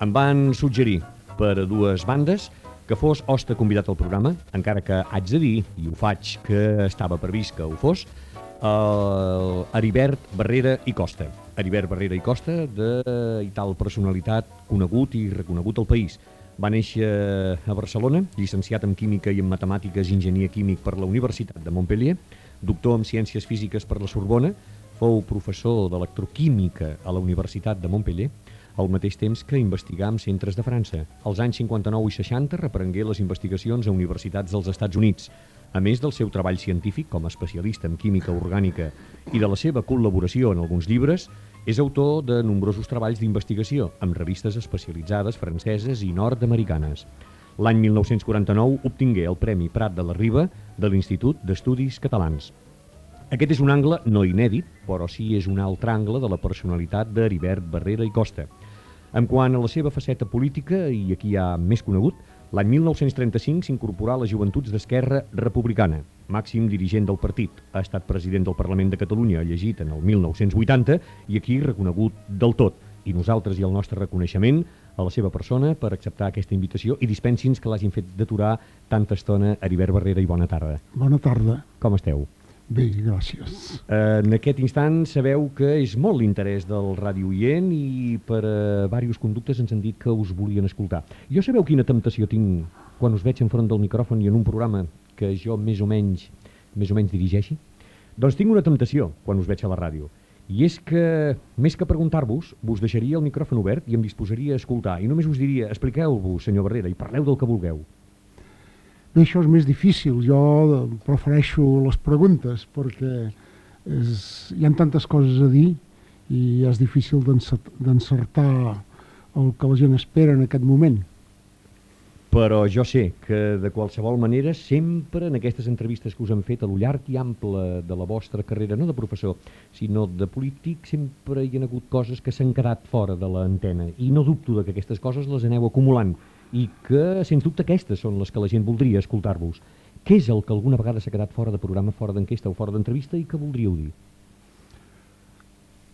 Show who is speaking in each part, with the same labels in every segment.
Speaker 1: Em van suggerir per a dues bandes que fos hoste convidat al programa, encara que haig de dir, i ho faig, que estava previst que ho fos, uh, Heribert Barrera i Costa. Heribert Barrera i Costa, de i tal personalitat conegut i reconegut al país. Va néixer a Barcelona, llicenciat en Química i en Matemàtiques i Enginyer Químic per la Universitat de Montpellier, doctor en Ciències Físiques per la Sorbona, fou professor d'electroquímica a la Universitat de Montpellier, al mateix temps que investigà en centres de França. Als anys 59 i 60 reprengué les investigacions a universitats dels Estats Units. A més del seu treball científic com a especialista en química orgànica i de la seva col·laboració en alguns llibres, és autor de nombrosos treballs d'investigació amb revistes especialitzades franceses i nord-americanes. L'any 1949 obtingué el Premi Prat de la Riba de l'Institut d'Estudis Catalans. Aquest és un angle no inèdit, però sí és un altre angle de la personalitat d'Heribert Barrera i Costa. En quant a la seva faceta política, i aquí hi ha més conegut, l'any 1935 s'incorporà a les Joventuts d'Esquerra Republicana, màxim dirigent del partit. Ha estat president del Parlament de Catalunya, llegit en el 1980, i aquí reconegut del tot. I nosaltres i el nostre reconeixement a la seva persona per acceptar aquesta invitació i dispensi'ns que l'hagin fet d'aturar tanta estona. Heribert Barrera i bona tarda.
Speaker 2: Bona tarda.
Speaker 1: Com esteu?
Speaker 2: Bé, gràcies.
Speaker 1: Eh, en aquest instant sabeu que és molt l'interès del Ràdio Ient i per a eh, diversos conductes ens han dit que us volien escoltar. Jo sabeu quina temptació tinc quan us veig enfront del micròfon i en un programa que jo més o menys més o menys dirigeixi? Doncs tinc una temptació quan us veig a la ràdio. I és que, més que preguntar-vos, vos deixaria el micròfon obert i em disposaria a escoltar. I només us diria, expliqueu-vos, senyor Barrera, i parleu del que vulgueu.
Speaker 2: Bé, això és més difícil. Jo prefereixo les preguntes perquè és, hi ha tantes coses a dir i és difícil d'encertar el que la gent espera en aquest moment.
Speaker 1: Però jo sé que de qualsevol manera sempre en aquestes entrevistes que us han fet a lo llarg i ample de la vostra carrera, no de professor, sinó de polític, sempre hi ha hagut coses que s'han quedat fora de l'antena i no dubto de que aquestes coses les aneu acumulant i que, sens dubte, aquestes són les que la gent voldria escoltar-vos. Què és el que alguna vegada s'ha quedat fora de programa, fora d'enquesta o fora d'entrevista i que voldríeu dir?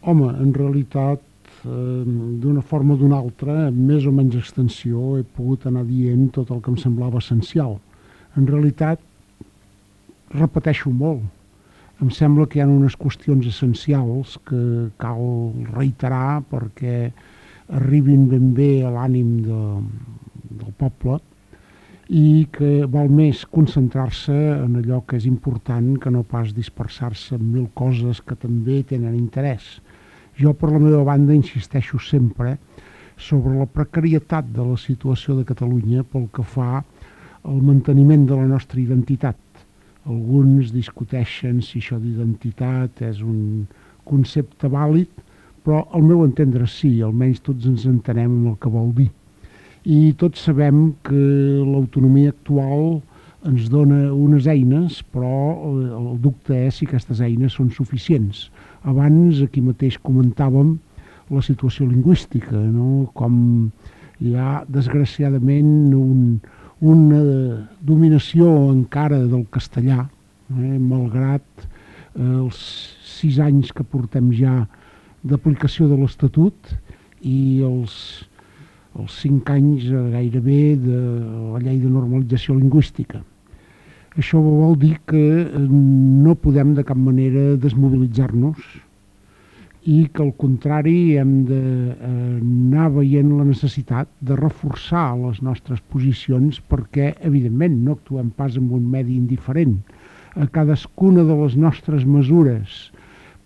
Speaker 2: Home, en realitat, eh, d'una forma o d'una altra, més o menys extensió, he pogut anar dient tot el que em semblava essencial. En realitat, repeteixo molt. Em sembla que hi ha unes qüestions essencials que cal reiterar perquè arribin ben bé a l'ànim de, del poble i que vol més concentrar-se en allò que és important que no pas dispersar-se en mil coses que també tenen interès. Jo, per la meva banda, insisteixo sempre sobre la precarietat de la situació de Catalunya pel que fa al manteniment de la nostra identitat. Alguns discuteixen si això d'identitat és un concepte vàlid, però al meu entendre sí, almenys tots ens entenem el que vol dir i tots sabem que l'autonomia actual ens dona unes eines, però el dubte és si aquestes eines són suficients. Abans aquí mateix comentàvem la situació lingüística, no? com hi ha desgraciadament un, una dominació encara del castellà, eh? malgrat eh, els sis anys que portem ja d'aplicació de l'Estatut i els els cinc anys gairebé de la llei de normalització lingüística. Això vol dir que eh, no podem de cap manera desmobilitzar-nos i que al contrari hem d'anar eh, veient la necessitat de reforçar les nostres posicions perquè evidentment no actuem pas en un medi indiferent. A cadascuna de les nostres mesures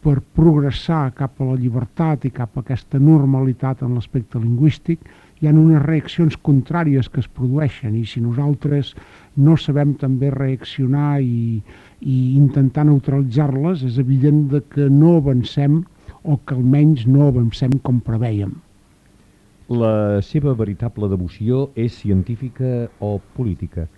Speaker 2: per progressar cap a la llibertat i cap a aquesta normalitat en l'aspecte lingüístic hi ha unes reaccions contràries que es produeixen i si nosaltres no sabem també reaccionar i, i intentar neutralitzar-les, és evident de que no avancem o que almenys no avancem com preveiem.
Speaker 1: La seva veritable devoció és científica o política?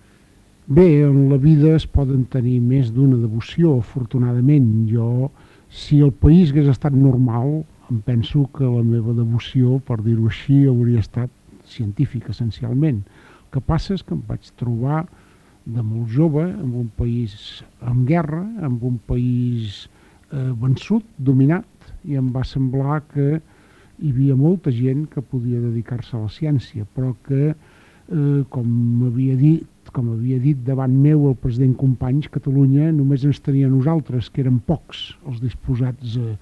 Speaker 2: Bé, en la vida es poden tenir més d'una devoció, afortunadament. Jo, si el país hagués estat normal, em penso que la meva devoció, per dir-ho així, hauria estat científica essencialment. El que passa és que em vaig trobar de molt jove en un país en guerra, en un país eh, vençut, dominat, i em va semblar que hi havia molta gent que podia dedicar-se a la ciència, però que, eh, com havia dit, com havia dit davant meu el president Companys, Catalunya només ens tenia nosaltres, que eren pocs els disposats a,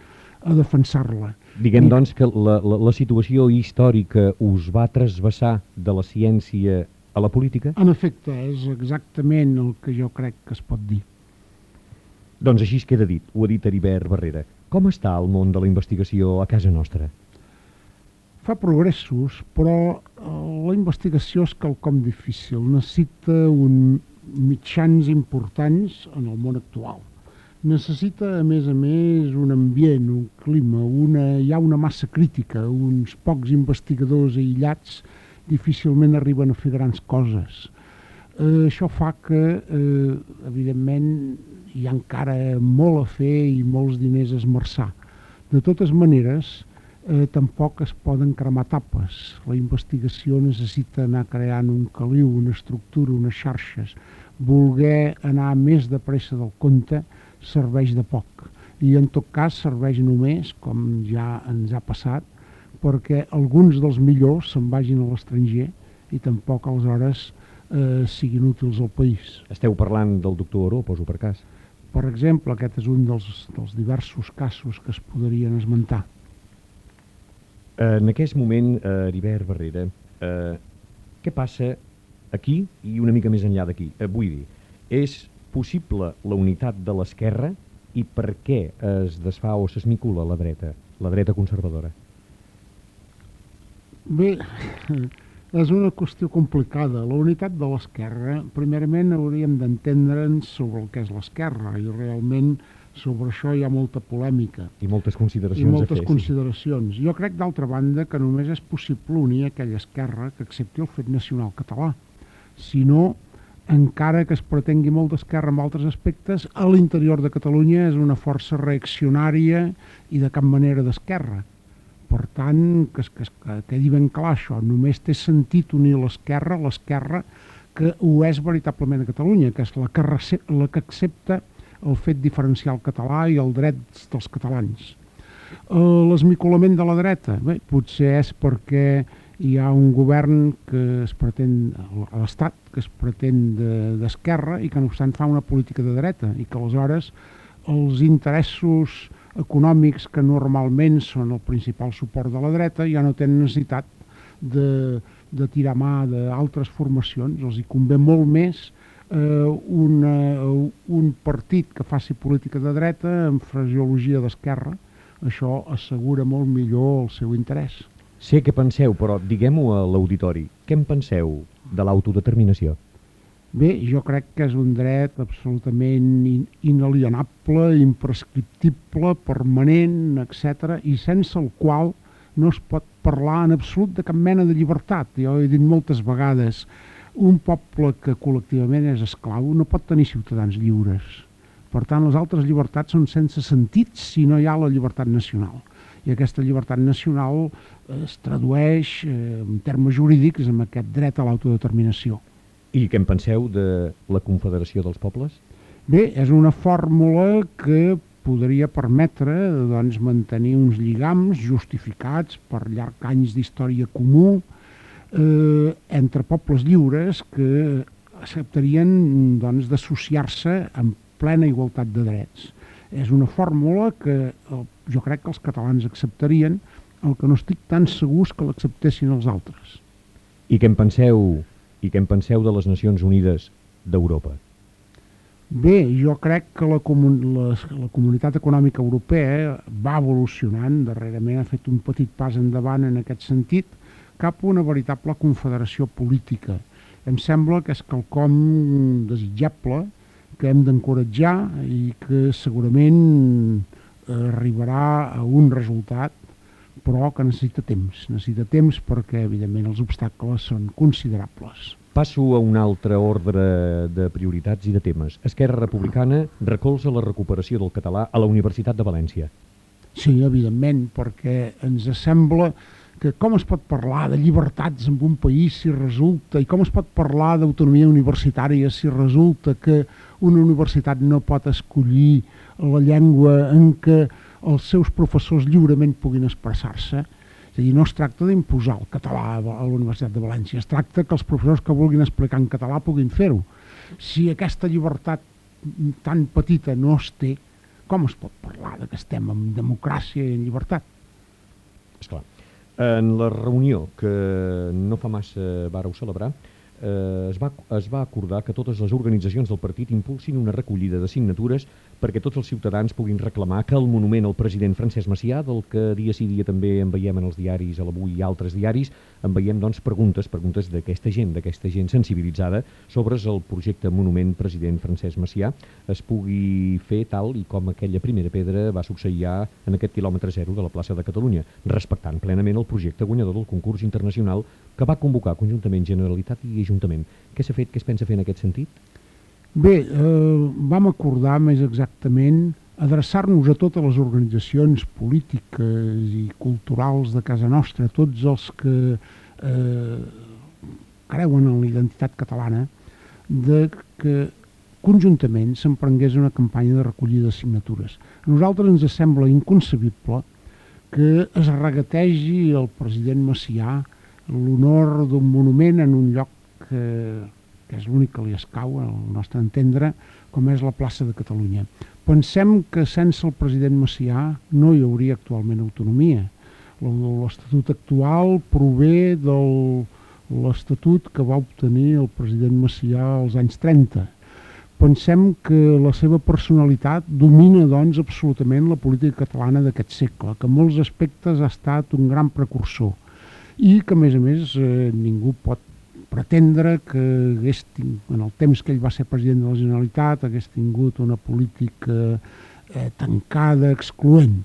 Speaker 2: a defensar-la.
Speaker 1: Diguem, doncs, que la, la, la situació històrica us va trasbassar de la ciència a la política?
Speaker 2: En efecte, és exactament el que jo crec que es pot dir.
Speaker 1: Doncs així es queda dit, ho ha dit Heribert Barrera. Com està el món de la investigació a casa nostra?
Speaker 2: Fa progressos, però eh, la investigació és quelcom difícil. Necessita un mitjans importants en el món actual. Necessita, a més a més, un ambient, clima, una, hi ha una massa crítica, uns pocs investigadors aïllats difícilment arriben a fer grans coses. Eh, això fa que, eh, evidentment, hi ha encara molt a fer i molts diners a esmerçar. De totes maneres, eh, tampoc es poden cremar tapes. La investigació necessita anar creant un caliu, una estructura, unes xarxes. Volguer anar més de pressa del compte serveix de poc. I en tot cas serveix només, com ja ens ha passat, perquè alguns dels millors se'n vagin a l'estranger i tampoc aleshores eh, siguin útils al país.
Speaker 1: Esteu parlant del doctor Oro, poso per cas.
Speaker 2: Per exemple, aquest és un dels, dels diversos casos que es podrien esmentar.
Speaker 1: En aquest moment, eh, Heribert Barrera, eh, què passa aquí i una mica més enllà d'aquí? Eh, vull dir, és possible la unitat de l'esquerra i per què es desfà o s'esmicula la dreta, la dreta conservadora?
Speaker 2: Bé, és una qüestió complicada. La unitat de l'esquerra, primerament hauríem d'entendre'ns sobre el que és l'esquerra i realment sobre això hi ha molta polèmica.
Speaker 1: I moltes consideracions
Speaker 2: I moltes
Speaker 1: a fer.
Speaker 2: consideracions. Jo crec, d'altra banda, que només és possible unir aquella esquerra que accepti el fet nacional català. Si no, encara que es pretengui molt d'esquerra en altres aspectes, a l'interior de Catalunya és una força reaccionària i de cap manera d'esquerra. Per tant, que, que, que quedi ben clar això, només té sentit unir l'esquerra, l'esquerra que ho és veritablement a Catalunya, que és la que, la que accepta el fet diferencial català i el drets dels catalans. Uh, L'esmicolament de la dreta, bé, potser és perquè hi ha un govern que es pretén, a l'Estat, que es pretén d'esquerra de, i que no obstant fa una política de dreta i que aleshores els interessos econòmics que normalment són el principal suport de la dreta ja no tenen necessitat de, de tirar mà d'altres formacions, els hi convé molt més eh, una, un partit que faci política de dreta amb fraseologia d'esquerra, això assegura molt millor el seu interès.
Speaker 1: Sé què penseu, però diguem-ho a l'auditori. Què en penseu de l'autodeterminació?
Speaker 2: Bé, jo crec que és un dret absolutament inalienable, imprescriptible, permanent, etc i sense el qual no es pot parlar en absolut de cap mena de llibertat. Jo he dit moltes vegades, un poble que col·lectivament és esclau no pot tenir ciutadans lliures. Per tant, les altres llibertats són sense sentit si no hi ha la llibertat nacional. I aquesta llibertat nacional es tradueix eh, en termes jurídics amb aquest dret a l'autodeterminació.
Speaker 1: I què en penseu de la Confederació dels Pobles?
Speaker 2: Bé, és una fórmula que podria permetre doncs, mantenir uns lligams justificats per llargs anys d'història comú, eh, entre pobles lliures que acceptarien doncs, d'associar-se amb plena igualtat de drets. És una fórmula que eh, jo crec que els catalans acceptarien, el que no estic tan segurs que l'acceptessin els altres.
Speaker 1: I què en penseu, i què en penseu de les Nacions Unides d'Europa?
Speaker 2: Bé, jo crec que la, comun la, la comunitat econòmica europea va evolucionant, darrerament ha fet un petit pas endavant en aquest sentit, cap a una veritable confederació política. Em sembla que és quelcom desitjable, que hem d'encoratjar i que segurament arribarà a un resultat, però que necessita temps. Necessita temps perquè, evidentment, els obstacles són considerables.
Speaker 1: Passo a un altre ordre de prioritats i de temes. Esquerra Republicana recolza la recuperació del català a la Universitat de València.
Speaker 2: Sí, evidentment, perquè ens sembla que com es pot parlar de llibertats en un país si resulta, i com es pot parlar d'autonomia universitària si resulta que una universitat no pot escollir la llengua en què els seus professors lliurement puguin expressar-se, És a dir, no es tracta d'imposar el català a la Universitat de València, es tracta que els professors que vulguin explicar en català puguin fer-ho. Si aquesta llibertat tan petita no es té, com es pot parlar de que estem en democràcia i en llibertat?
Speaker 1: És clar. En la reunió que no fa massa vareu celebrar, eh, es, va, es va acordar que totes les organitzacions del partit impulsin una recollida de signatures perquè tots els ciutadans puguin reclamar que el monument al president Francesc Macià, del que dia sí dia també en veiem en els diaris, a l'avui i altres diaris, en veiem doncs, preguntes, preguntes d'aquesta gent, d'aquesta gent sensibilitzada sobre el projecte Monument President Francesc Macià es pugui fer tal i com aquella primera pedra va succeir en aquest quilòmetre zero de la plaça de Catalunya, respectant plenament el projecte guanyador del concurs internacional que va convocar conjuntament Generalitat i Ajuntament. Què s'ha fet, què es pensa fer en aquest sentit?
Speaker 2: Bé, eh, vam acordar més exactament adreçar-nos a totes les organitzacions polítiques i culturals de casa nostra, tots els que eh, creuen en la identitat catalana, de que conjuntament s'emprengués una campanya de recollida de signatures. A nosaltres ens sembla inconcebible que es regategi el president Macià l'honor d'un monument en un lloc que, que és l'únic que li escau, al nostre entendre, com és la plaça de Catalunya. Pensem que sense el president Macià no hi hauria actualment autonomia. L'Estatut actual prové de l'Estatut que va obtenir el president Macià als anys 30. Pensem que la seva personalitat domina doncs absolutament la política catalana d'aquest segle, que en molts aspectes ha estat un gran precursor i que a més a més eh, ningú pot pretendre que hagués tingut, en el temps que ell va ser president de la Generalitat hagués tingut una política eh, tancada, excloent.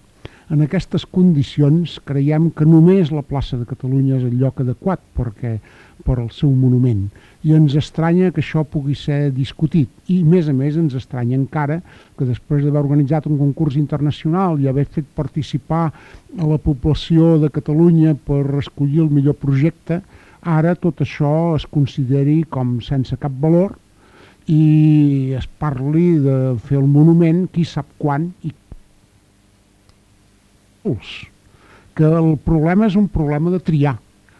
Speaker 2: En aquestes condicions creiem que només la plaça de Catalunya és el lloc adequat perquè, per al seu monument i ens estranya que això pugui ser discutit i més a més ens estranya encara que després d'haver organitzat un concurs internacional i haver fet participar a la població de Catalunya per escollir el millor projecte ara tot això es consideri com sense cap valor i es parli de fer el monument qui sap quan i que el problema és un problema de triar,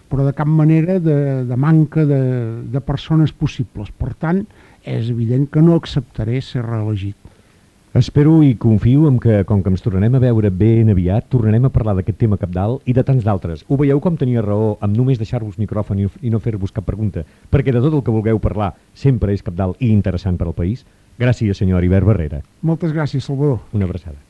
Speaker 2: però de cap manera de, de manca de, de persones possibles. Per tant, és evident que no acceptaré ser reelegit.
Speaker 1: Espero i confio en que, com que ens tornarem a veure ben aviat, tornarem a parlar d'aquest tema capdalt i de tants d'altres. Ho veieu com tenia raó amb només deixar-vos micròfon i, no fer-vos cap pregunta, perquè de tot el que vulgueu parlar sempre és capdalt i interessant per al país? Gràcies, senyor Heribert Barrera.
Speaker 2: Moltes gràcies, Salvador.
Speaker 1: Una abraçada.